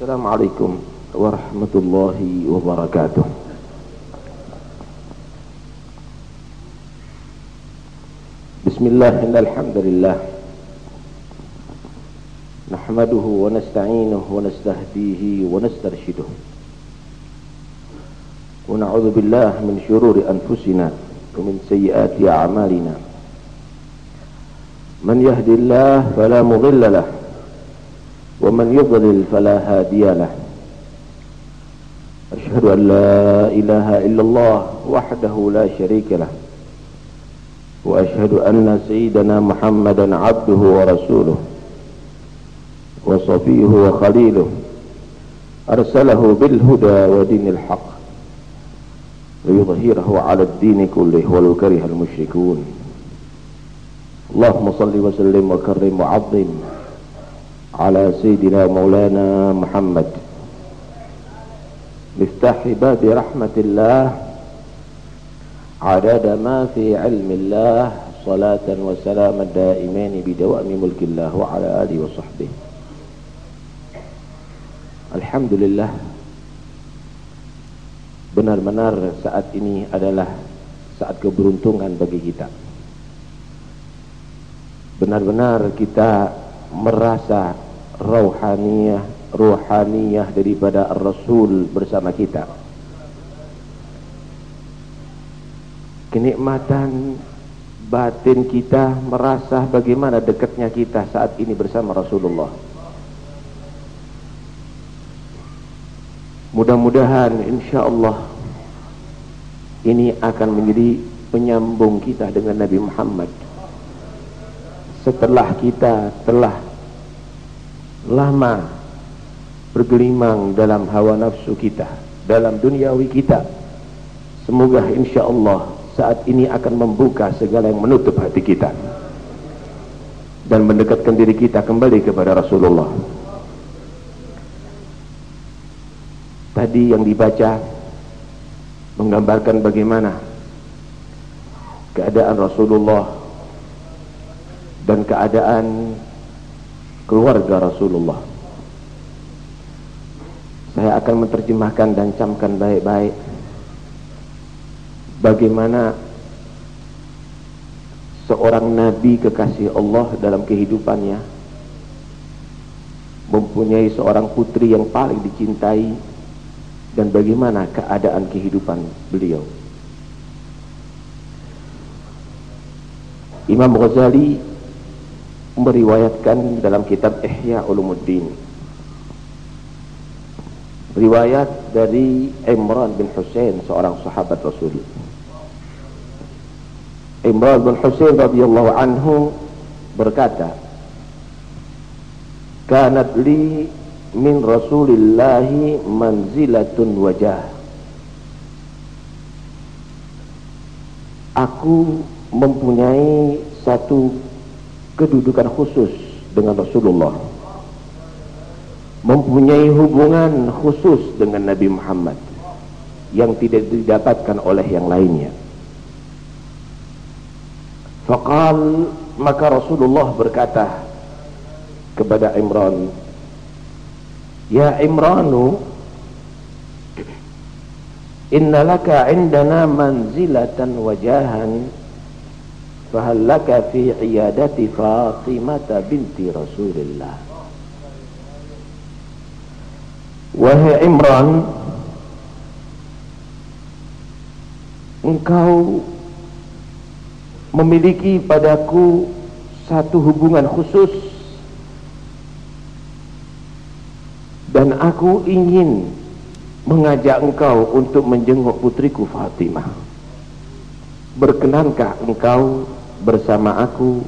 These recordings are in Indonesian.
السلام عليكم ورحمة الله وبركاته. بسم الله إن الحمد لله. نحمده ونستعينه ونستهديه ونسترشده. ونعوذ بالله من شرور أنفسنا ومن سيئات أعمالنا. من يهدي الله فلا مضل له ومن يضلل فلا هادي له. أشهد أن لا إله إلا الله وحده لا شريك له. وأشهد أن سيدنا محمدا عبده ورسوله وصفيه وخليله. أرسله بالهدى ودين الحق ليظهره على الدين كله ولو كره المشركون. اللهم صل وسلم وكرم وعظم. على سيدنا مولانا محمد مفتاح باب رحمة الله عدد ما في علم الله صلاة وسلام دائمين بدوام ملك الله وعلى آله وصحبه Alhamdulillah Benar-benar saat ini adalah Saat keberuntungan bagi kita Benar-benar kita Merasa Rauhaniyah Ruhaniyah daripada Rasul bersama kita Kenikmatan Batin kita Merasa bagaimana dekatnya kita Saat ini bersama Rasulullah Mudah-mudahan insya Allah ini akan menjadi penyambung kita dengan Nabi Muhammad. Setelah kita telah lama bergelimang dalam hawa nafsu kita, dalam duniawi kita. Semoga insya Allah saat ini akan membuka segala yang menutup hati kita dan mendekatkan diri kita kembali kepada Rasulullah. tadi yang dibaca menggambarkan bagaimana keadaan Rasulullah dan keadaan keluarga Rasulullah. Saya akan menerjemahkan dan camkan baik-baik bagaimana seorang nabi kekasih Allah dalam kehidupannya mempunyai seorang putri yang paling dicintai dan bagaimana keadaan kehidupan beliau. Imam Ghazali meriwayatkan dalam kitab Ihya Ulumuddin. Riwayat dari Imran bin Hussein seorang sahabat Rasul. Imran bin Hussein radhiyallahu anhu berkata kanat li min rasulillahi manzilatun wajah. Aku mempunyai satu kedudukan khusus dengan Rasulullah. Mempunyai hubungan khusus dengan Nabi Muhammad yang tidak didapatkan oleh yang lainnya. Faqal maka Rasulullah berkata kepada Imran Ya Imranu Inna laka indana manzilatan wajahan Fahal laka fi iyadati Fatimata binti Rasulullah Wahai Imran Engkau memiliki padaku satu hubungan khusus. Dan aku ingin mengajak engkau untuk menjenguk putriku Fatimah. Berkenankah engkau bersama aku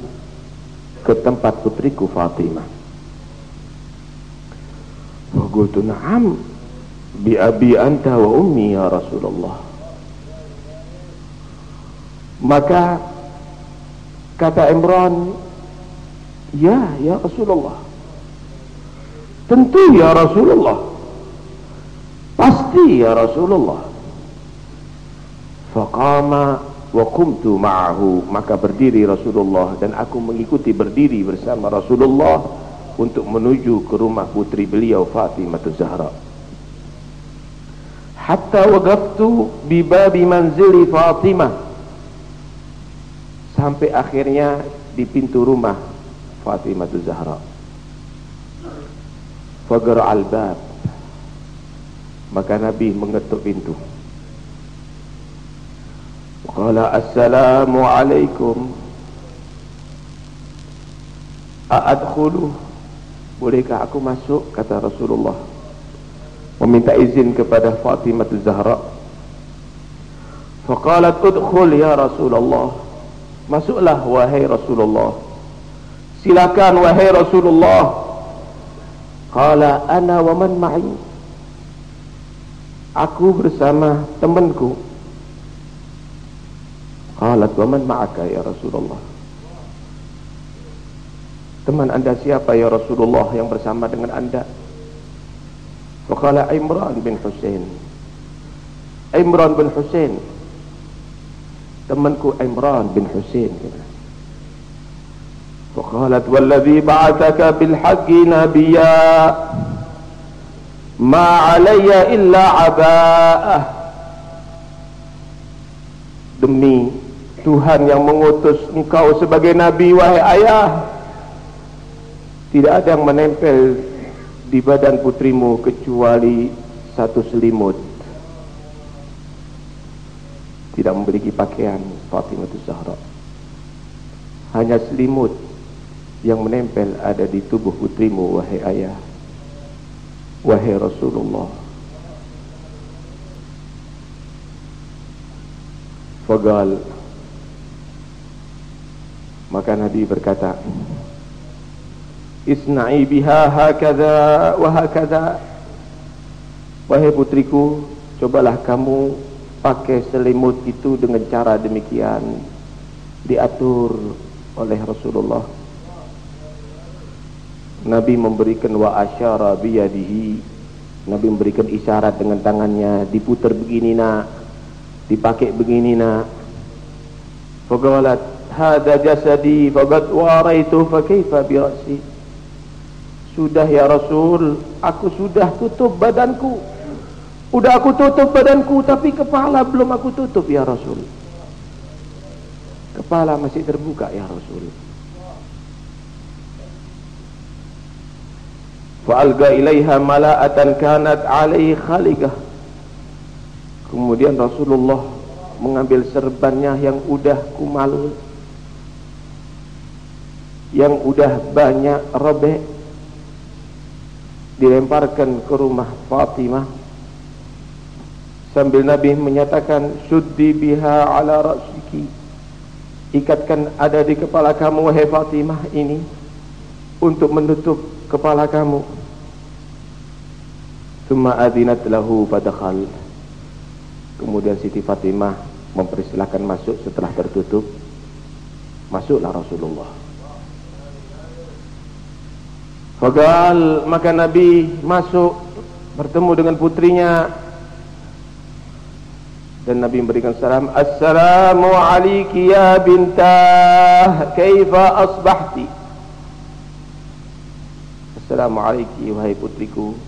ke tempat putriku Fatimah wa qultu na'am bi abi anta wa ummi ya Rasulullah maka kata Imran ya ya Rasulullah Tentu ya Rasulullah. Pasti ya Rasulullah. Faqama wa kumtu ma'ahu. Maka berdiri Rasulullah dan aku mengikuti berdiri bersama Rasulullah untuk menuju ke rumah putri beliau Fatimah Zahra. Hatta waqaftu bi babi manzili Fatimah. Sampai akhirnya di pintu rumah Fatimah Zahra. Fagar al-bab. Maka Nabi mengetuk pintu qala assalamu alaikum a'adkhulu bolehkah aku masuk kata Rasulullah meminta izin kepada Fatimah Zahra. Faqalat udkhul ya Rasulullah. Masuklah wahai Rasulullah. Silakan wahai Rasulullah. Qala ana wa man ma'i. Aku bersama temanku. Qalat wa man ma'aka ya Rasulullah? Teman anda siapa ya Rasulullah yang bersama dengan anda? Faqala Imran bin Hussein Imran bin Hussein Temanku Imran bin Hussein kata. Faqalat walladhi ba'ataka bilhaqi nabiyya ma illa 'aba'ah. Demi Tuhan yang mengutus engkau sebagai nabi wahai ayah. Tidak ada yang menempel di badan putrimu kecuali satu selimut. Tidak memiliki pakaian Fatimah Zahra. Hanya selimut yang menempel ada di tubuh putrimu wahai ayah. Wahai Rasulullah. Fagal maka Nabi berkata Isna'i biha hakadha wa hakadha. Wahai putriku Cobalah kamu pakai selimut itu dengan cara demikian Diatur oleh Rasulullah. Nabi memberikan wa asyara biyadihi. Nabi memberikan isyarat dengan tangannya Diputar begini nak Dipakai begini nak. Fagawalat Hada jasadi Fagat waraitu Fakaifa birasi sudah ya Rasul, aku sudah tutup badanku. Udah aku tutup badanku, tapi kepala belum aku tutup ya Rasul. Kepala masih terbuka ya Rasul. Fa'alga ilaiha mala'atan kanat alaihi khaligah. Kemudian Rasulullah mengambil serbannya yang udah kumal. Yang udah banyak robek dilemparkan ke rumah Fatimah. Sambil Nabi menyatakan suddi biha ala ra'siki. Ikatkan ada di kepala kamu wahai Fatimah ini untuk menutup kepala kamu. Thumma adinat lahu fadakhal. Kemudian Siti Fatimah mempersilahkan masuk setelah tertutup. Masuklah Rasulullah Fagal maka Nabi masuk bertemu dengan putrinya. Dan Nabi memberikan salam Assalamu alayki ya bintah kaifa asbahti? Assalamu alayki wahai putriku.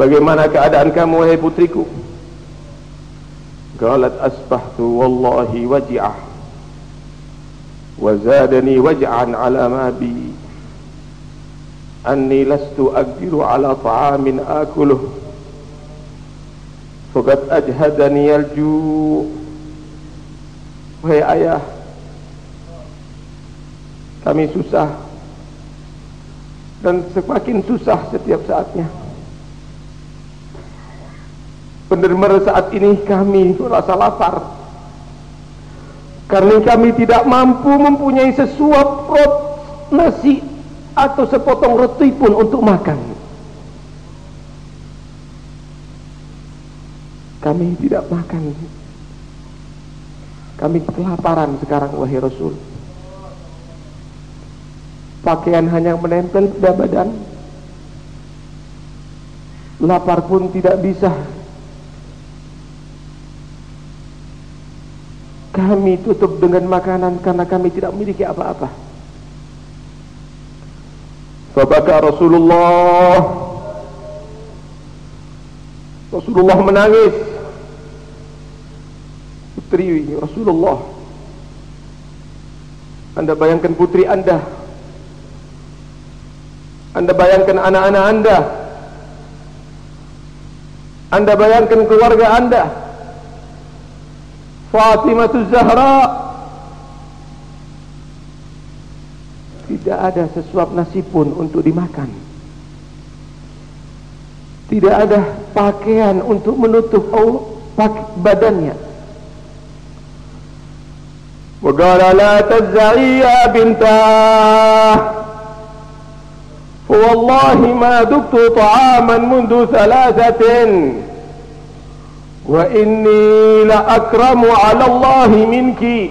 Bagaimana keadaan kamu wahai putriku? Galat asbahtu wallahi waji'ah Wazadani waj'an ala ma bi أني لست أقدر على طعام آكله فقد أجهدني الجوع Wahai ayah Kami susah Dan semakin susah setiap saatnya Benar-benar saat ini kami merasa lapar Karena kami tidak mampu mempunyai sesuap rot nasi atau sepotong roti pun untuk makan. Kami tidak makan. Kami kelaparan sekarang wahai Rasul. Pakaian hanya menempel pada badan. Lapar pun tidak bisa. Kami tutup dengan makanan karena kami tidak memiliki apa-apa. Fabaka Rasulullah? Rasulullah menangis. Putri Rasulullah. Anda bayangkan putri anda. Anda bayangkan anak-anak anda. Anda bayangkan keluarga anda. Fatimah Zahra Tidak ada sesuap nasi pun untuk dimakan Tidak ada pakaian untuk menutup badannya وقال لا تزعي يا بنتاه فوالله ما ذقت طعاما منذ ثلاثة وإني لأكرم على الله منك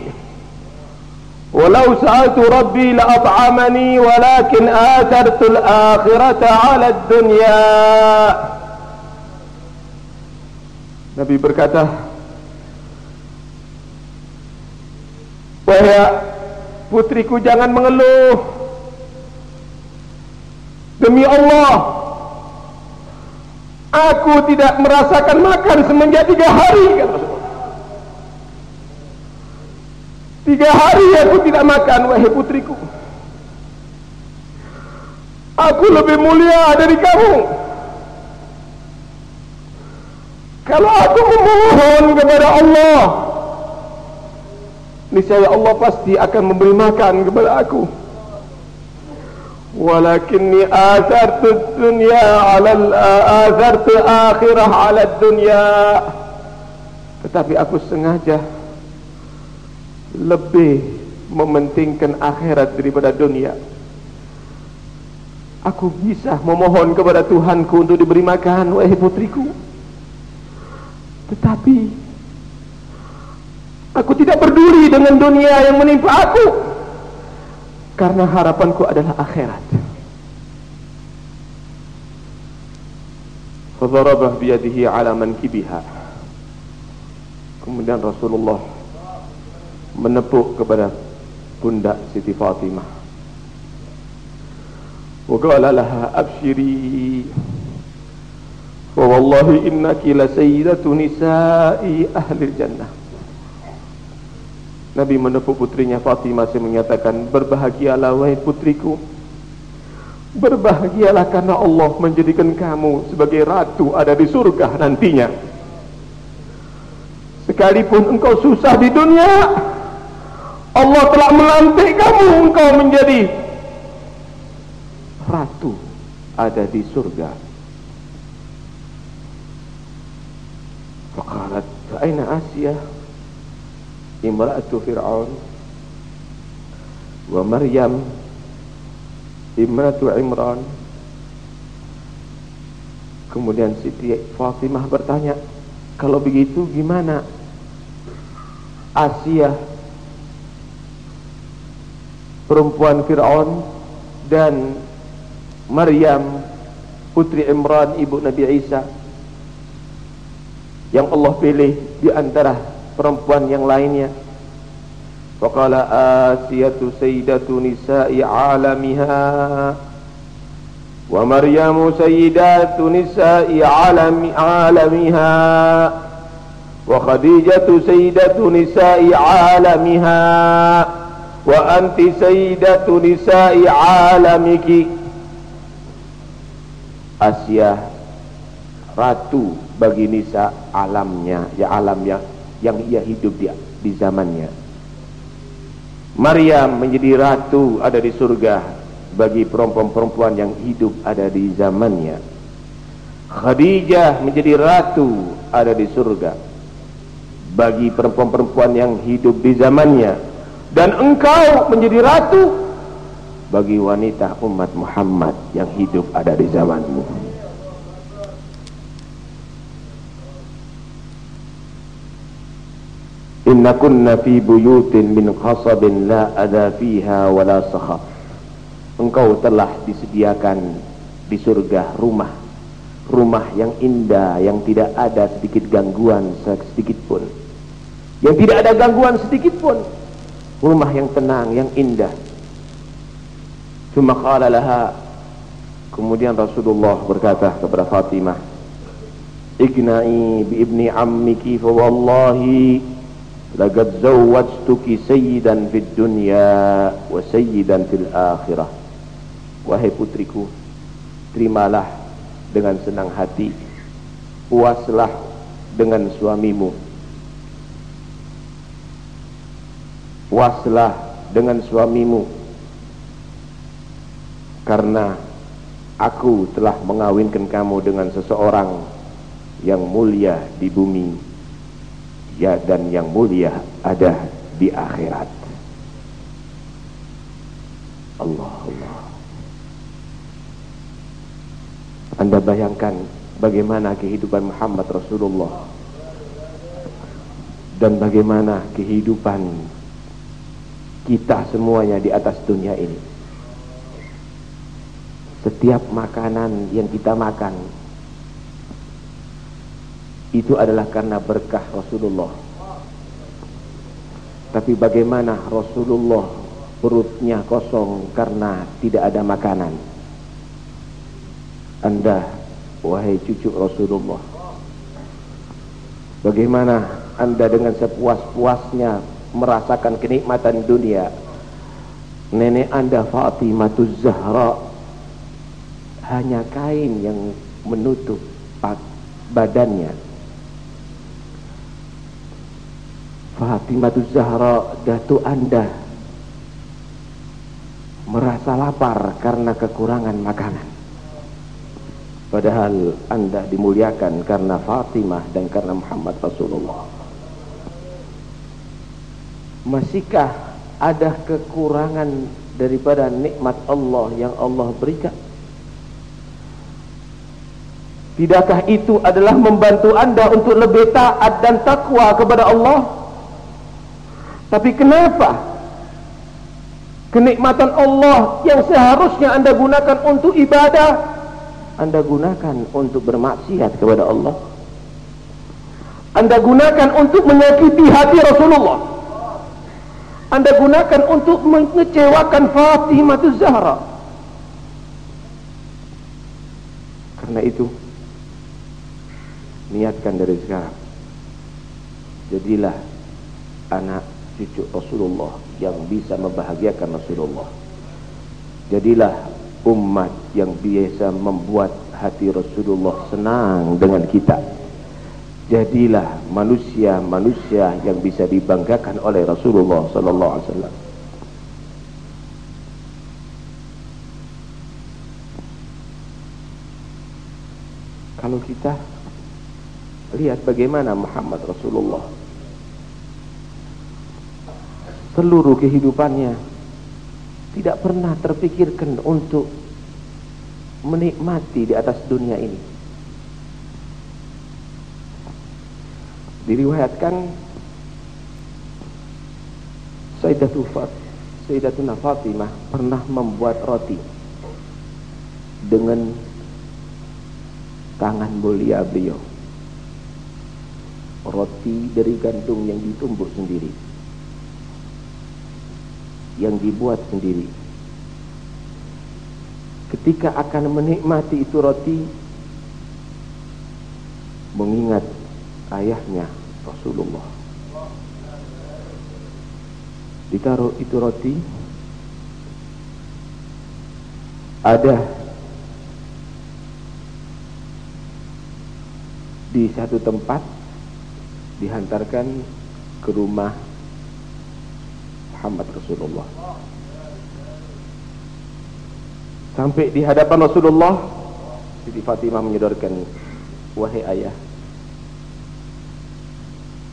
ولو سألت ربي لأطعمني ولكن آثرت الآخرة على الدنيا Nabi berkata Wahai putriku jangan mengeluh Demi Allah Aku tidak merasakan makan semenjak tiga hari kata Tiga hari aku tidak makan wahai putriku. Aku lebih mulia dari kamu. Kalau aku memohon kepada Allah Niscaya Allah pasti akan memberi makan kepada aku. Walakinni athartu dunya ala athartu akhirah ala dunya. Tetapi aku sengaja lebih mementingkan akhirat daripada dunia aku bisa memohon kepada Tuhanku untuk diberi makan wahai putriku tetapi aku tidak peduli dengan dunia yang menimpa aku karena harapanku adalah akhirat. Fadarabah biyadihi ala. Kemudian Rasulullah menepuk kepada pundak Siti Fatimah. Wa laha abshiri. Wa wallahi innaki la sayyidatu nisa'i ahli jannah. Nabi menepuk putrinya Fatimah saya menyatakan berbahagialah wahai putriku berbahagialah karena Allah menjadikan kamu sebagai ratu ada di surga nantinya sekalipun engkau susah di dunia Allah telah melantik kamu engkau menjadi ratu ada di surga. Faqalat Aina Asia? Imra'atu fir'aun. Wa maryam imratu imran. Kemudian Siti Fatimah bertanya kalau begitu gimana? Asia perempuan Fir'aun dan Maryam putri Imran ibu Nabi Isa yang Allah pilih di antara perempuan yang lainnya. Faqala Asiyatu sayyidatu nisa'i alamiha Wa Maryamu sayyidatu nisa'i alami alamiha Wa Khadijatu sayyidatu nisa'i alamiha Wa anti sayyidatu nisa'i alamiki Asia Ratu bagi nisa alamnya Ya alamnya yang ia hidup di, di zamannya. Maryam menjadi ratu ada di surga bagi perempuan-perempuan yang hidup ada di zamannya. Khadijah menjadi ratu ada di surga bagi perempuan-perempuan yang hidup di zamannya. Dan engkau menjadi ratu bagi wanita umat Muhammad yang hidup ada di zamanmu. Inna kunna fi buyutin min khasabin la ada fiha wa la Engkau telah disediakan di surga rumah Rumah yang indah yang tidak ada sedikit gangguan sedikit pun. Yang tidak ada gangguan sedikit pun Rumah yang tenang, yang indah Cuma qala laha Kemudian Rasulullah berkata kepada Fatimah, "Igna'i bi ibni ammiki fa wallahi laqad zawwajtuki sayyidan fid dunya wa sayyidan fil akhirah." Wahai putriku, terimalah dengan senang hati, puaslah dengan suamimu. Puaslah dengan suamimu karena Aku telah mengawinkan kamu dengan seseorang yang mulia di bumi ya dan yang mulia ada di akhirat. Allah Allah. Anda bayangkan bagaimana kehidupan Muhammad Rasulullah dan bagaimana kehidupan kita semuanya di atas dunia ini. Setiap makanan yang kita makan itu adalah karena berkah Rasulullah. Tapi bagaimana Rasulullah perutnya kosong karena tidak ada makanan? Anda wahai cucu Rasulullah bagaimana anda dengan sepuas-puasnya merasakan kenikmatan dunia nenek anda Fatimah Zahra hanya kain yang menutup badannya. Fatimah Zahra datu anda merasa lapar karena kekurangan makanan. Padahal anda dimuliakan karena Fatimah dan karena Muhammad Rasulullah. Masihkah ada kekurangan daripada nikmat Allah yang Allah berikan? Tidakkah itu adalah membantu anda untuk lebih taat dan takwa kepada Allah? Tapi kenapa kenikmatan Allah yang seharusnya anda gunakan untuk ibadah, anda gunakan untuk bermaksiat kepada Allah? Anda gunakan untuk menyakiti hati Rasulullah. Anda gunakan untuk mengecewakan Fatimah Zahra. Karena itu, niatkan dari sekarang. Jadilah anak cucu Rasulullah yang bisa membahagiakan Rasulullah. Jadilah umat yang biasa membuat hati Rasulullah senang dengan kita jadilah manusia-manusia yang bisa dibanggakan oleh Rasulullah sallallahu alaihi wasallam. Kalau kita Lihat bagaimana Muhammad Rasulullah Seluruh kehidupannya Tidak pernah terpikirkan untuk Menikmati di atas dunia ini Diriwayatkan Sayyidatul Fat Sayyidatuna Fatimah pernah membuat roti Dengan Tangan mulia beliau. Roti dari gandum yang ditumbuk sendiri. Yang dibuat sendiri. Ketika akan menikmati itu roti mengingat ayahnya Rasulullah. Ditaruh itu roti. Ada di satu tempat dihantarkan ke rumah Muhammad Rasulullah. Sampai di hadapan Rasulullah Siti Fatimah menyodorkan wahai ayah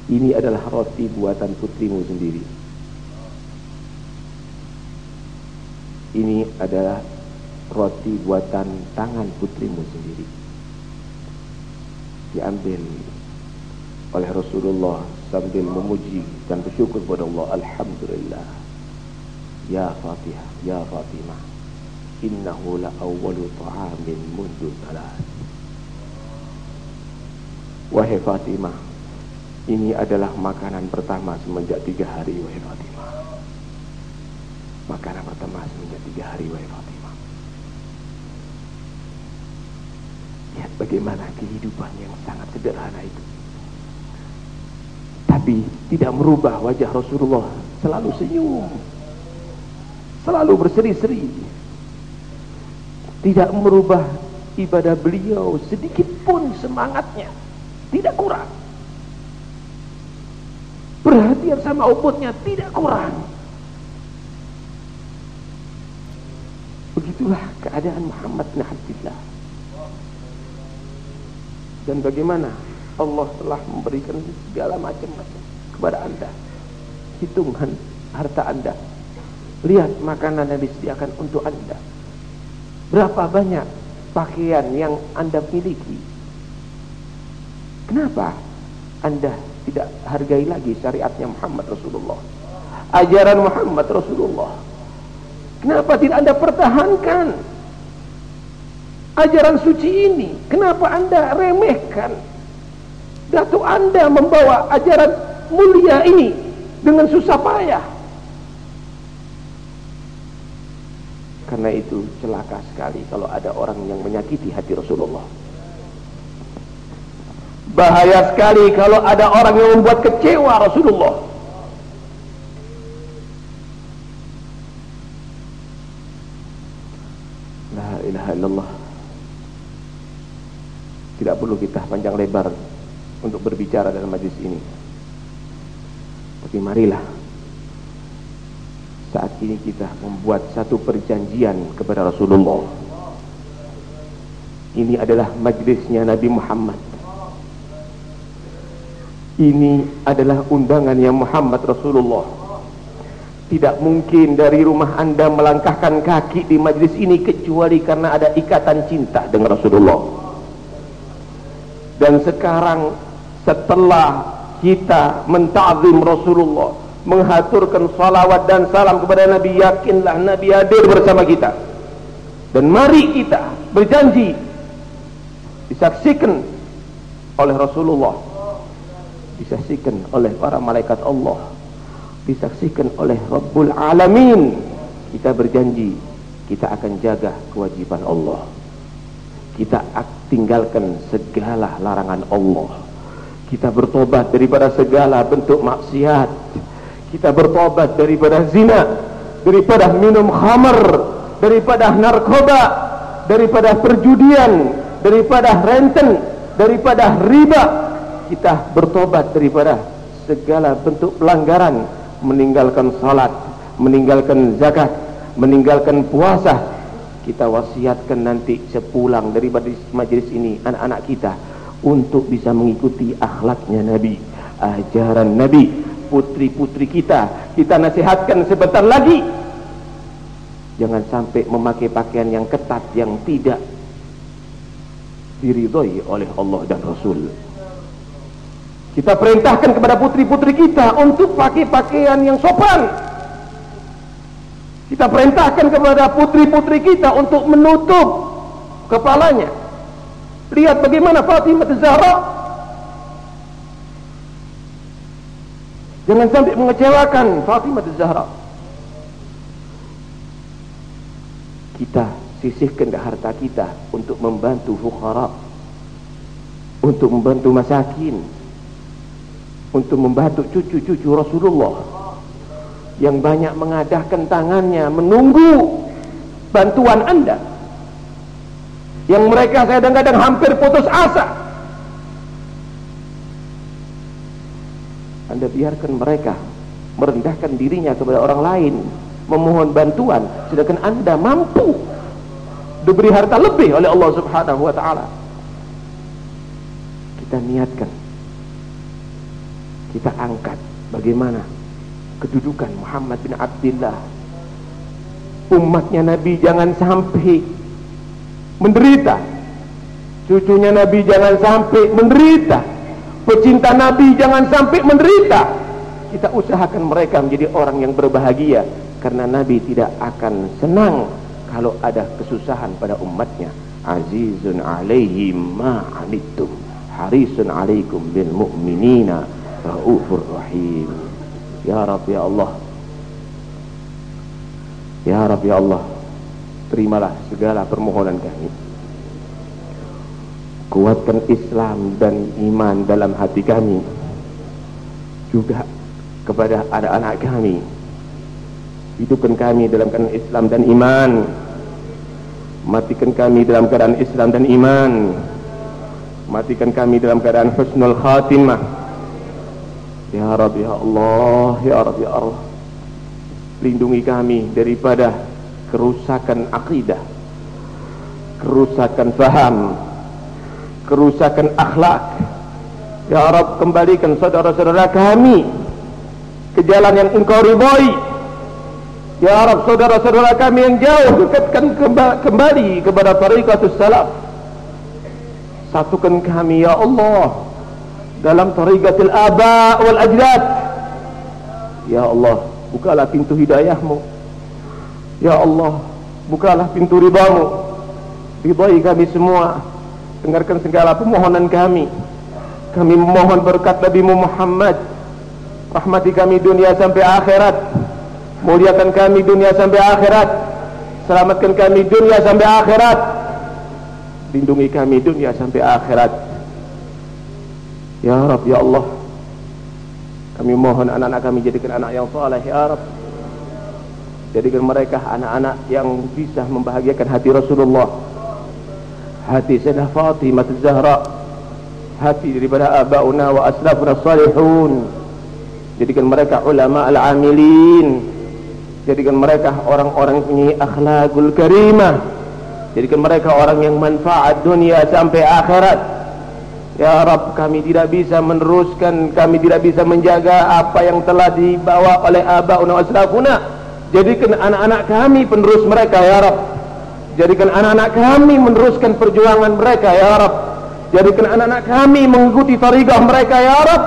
ini adalah roti buatan putrimu sendiri. Ini adalah roti buatan tangan putrimu sendiri. Diambil oleh Rasulullah sambil memuji dan bersyukur kepada Allah. Alhamdulillah. Ya Fatihah Ya Fatimah. Innahu la awwalu ta'amin mundu salat. Wahai Fatimah Ini adalah makanan pertama semenjak tiga hari Wahai Fatimah. Makanan pertama semenjak tiga hari Wahai Fatimah. Bagaimana kehidupan yang sangat sederhana itu. Tapi tidak merubah wajah Rasulullah. Selalu senyum. Selalu berseri-seri. Tidak merubah ibadah beliau. Sedikit pun semangatnya. Tidak kurang perhatian sama umatnya tidak kurang. Begitulah keadaan Muhammad bin Abdullah. Dan bagaimana Allah telah memberikan segala macam-macam kepada anda. Hitungan harta anda. Lihat makanan yang disediakan untuk anda. Berapa banyak pakaian yang anda miliki? Kenapa anda tidak hargai lagi syariatnya Muhammad Rasulullah. Ajaran Muhammad Rasulullah. Kenapa tidak anda pertahankan? Ajaran suci ini kenapa anda remehkan? Datuk anda membawa ajaran mulia ini dengan susah payah. Karena itu celaka sekali kalau ada orang yang menyakiti hati Rasulullah bahaya sekali kalau ada orang yang membuat kecewa Rasulullah La ilaha illallah tidak perlu kita panjang lebar untuk berbicara dalam majlis ini. Tapi marilah saat ini kita membuat satu perjanjian kepada Rasulullah. Ini adalah majlisnya Nabi Muhammad. Ini adalah undangan yang Muhammad Rasulullah. Tidak mungkin dari rumah anda melangkahkan kaki di majlis ini kecuali karena ada ikatan cinta dengan Rasulullah. Dan sekarang setelah kita mentazim Rasulullah menghaturkan salawat dan salam kepada Nabi yakinlah Nabi hadir bersama kita. Dan mari kita berjanji disaksikan oleh Rasulullah disaksikan oleh para malaikat Allah disaksikan oleh Rabbul Alamin. Kita berjanji kita akan jaga kewajiban Allah. Kita tinggalkan segala larangan Allah. Kita bertobat daripada segala bentuk maksiat. Kita bertobat daripada zina daripada minum khamar daripada narkoba daripada perjudian daripada renten daripada riba kita bertobat daripada segala bentuk pelanggaran. Meninggalkan salat meninggalkan zakat meninggalkan puasa. Kita wasiatkan nanti sepulang dari majlis ini anak-anak kita untuk bisa mengikuti akhlaknya Nabi ajaran Nabi putri-putri kita. Kita nasihatkan sebentar lagi. Jangan sampai memakai pakaian yang ketat yang tidak diridhoi oleh Allah dan Rasul kita perintahkan kepada putri-putri kita untuk pakai pakaian yang sopan kita perintahkan kepada putri-putri kita untuk menutup kepalanya. Lihat bagaimana Fatimah Zahra. Jangan sampai mengecewakan Fatimah Zahra. Kita sisihkan harta kita untuk membantu fukhara. Untuk membantu masakin. Untuk membantu cucu-cucu Rasulullah yang banyak mengadahkan tangannya menunggu bantuan anda. Yang mereka kadang-kadang hampir putus asa. Anda biarkan mereka merendahkan dirinya kepada orang lain memohon bantuan sedangkan anda mampu diberi harta lebih oleh Allah subhanahu wa ta'ala. Kita niatkan kita angkat bagaimana kedudukan Muhammad bin Abdullah. Umatnya Nabi jangan sampai menderita. Cucunya Nabi jangan sampai menderita. Pecinta Nabi jangan sampai menderita. Kita usahakan mereka menjadi orang yang berbahagia karena Nabi tidak akan senang kalau ada kesusahan pada umatnya. Azizun alaihi ma'anittum harisun alaikum bil mu'minina raufur rahim Ya Rab ya Allah. Ya Rab ya Allah. Terimalah segala permohonan kami. Kuatkan Islam dan iman dalam hati kami. Juga kepada anak-anak kami. Hidupkan kami dalam keadaan Islam dan iman. Matikan kami dalam keadaan Islam dan iman. Matikan kami dalam keadaan husnul khatimah ya Rab ya Allah ya Rab ya Allah. Lindungi kami daripada kerusakan akidah kerusakan faham kerusakan akhlak. Ya Rab kembalikan saudara-saudara kami ke jalan yang engkau ridhai ya Rab saudara-saudara kami yang jauh dekatkan kembali kepada tariqatus salaf satukan kami ya Allah dalam tariqatil aba wal ajdad. Ya Allah bukalah pintu hidayahmu. Ya Allah bukalah pintu ridhamu ridhai kami semua. Dengarkan segala permohonan kami. Kami memohon berkat Nabi Muhammad. Rahmati kami dunia sampai akhirat. Muliakan kami dunia sampai akhirat. Selamatkan kami dunia sampai akhirat. Lindungi kami dunia sampai akhirat ya Rab ya Allah. Kami mohon anak-anak kami jadikan anak yang saleh ya Rab. Jadikan mereka anak-anak yang bisa membahagiakan hati Rasulullah. Hati Sayyidah Fatimah Zahra. Hati daripada abauna wa aslafuna salihun. Jadikan mereka ulama al-amilin. Jadikan mereka orang-orang punya akhlakul karimah. Jadikan mereka orang yang manfaat dunia sampai akhirat ya Rabb kami tidak bisa meneruskan kami tidak bisa menjaga apa yang telah dibawa oleh abauna wa aslafuna jadikan anak-anak kami penerus mereka ya Rabb Jadikan anak-anak kami meneruskan perjuangan mereka ya Rab. Jadikan anak-anak kami mengikuti tariqah mereka ya Rab.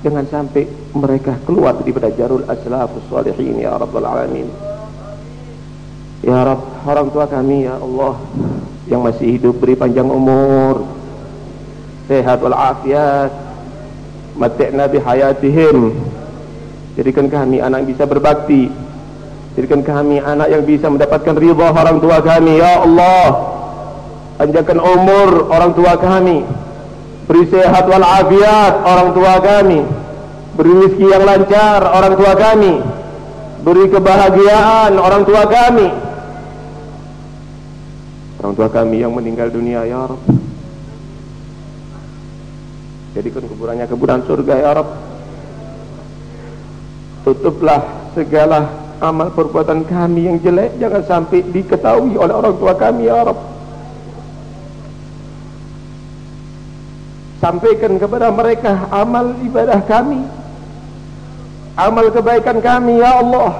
Jangan sampai mereka keluar daripada jarul aslafus salihin ya Rabbal alamin. Ya Rab, orang tua kami ya Allah yang masih hidup beri panjang umur, sehat wal afiat, mati'na bi hayatihim. Jadikan kami anak yang bisa berbakti Jadikan kami anak yang bisa mendapatkan ridha orang tua kami ya Allah. Panjangkan umur orang tua kami. Beri sehat wal afiat orang tua kami. Beri rezeki yang lancar orang tua kami. Beri kebahagiaan orang tua kami. Orang tua kami yang meninggal dunia ya Rabb. Jadikan kuburannya kuburan surga ya Rabb. Tutuplah segala amal perbuatan kami yang jelek jangan sampai diketahui oleh orang tua kami ya Rabb. Sampaikan kepada mereka amal ibadah kami amal kebaikan kami ya Allah.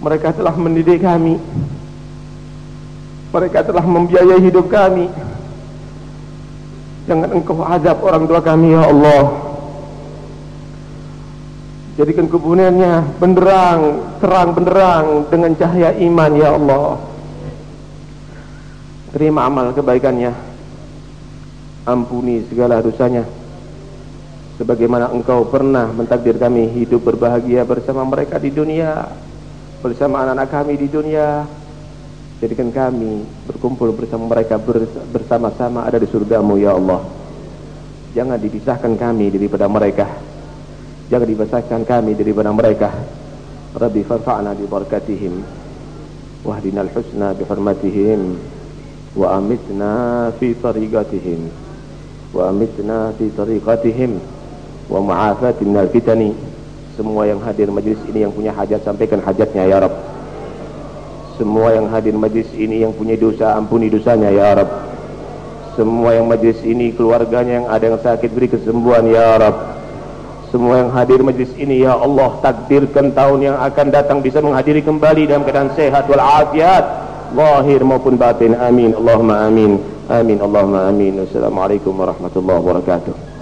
Mereka telah mendidik kami. Mereka telah membiayai hidup kami jangan engkau azab orang tua kami ya Allah Jadikan kuburannya benderang, terang benderang dengan cahaya iman ya Allah. Terima amal kebaikannya. Ampuni segala dosanya. Sebagaimana engkau pernah mentakdir kami hidup berbahagia bersama mereka di dunia. Bersama anak-anak kami di dunia. Jadikan kami berkumpul bersama mereka bersama-sama ada di surgamu ya Allah. Jangan dipisahkan kami daripada mereka. Jangan dibesarkan kami daripada mereka. Rabbi farfa'na bi barakatihim. Wahdina al-husna bi hurmatihim. Wa amitna fi tariqatihim. Wa amitna fi tariqatihim. Wa ma'afati minal fitani. Semua yang hadir majlis ini yang punya hajat sampaikan hajatnya ya Rabb. Semua yang hadir majlis ini yang punya dosa ampuni dosanya ya Rabb. Semua yang majlis ini keluarganya yang ada yang sakit beri kesembuhan ya Rabb semua yang hadir majlis ini ya Allah takdirkan tahun yang akan datang bisa menghadiri kembali dalam keadaan sehat wal afiat lahir maupun batin. Amin. Allahumma amin. Amin. Allahumma amin. Wassalamualaikum warahmatullahi wabarakatuh